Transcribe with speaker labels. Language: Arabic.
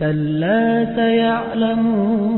Speaker 1: كلا سيعلمون.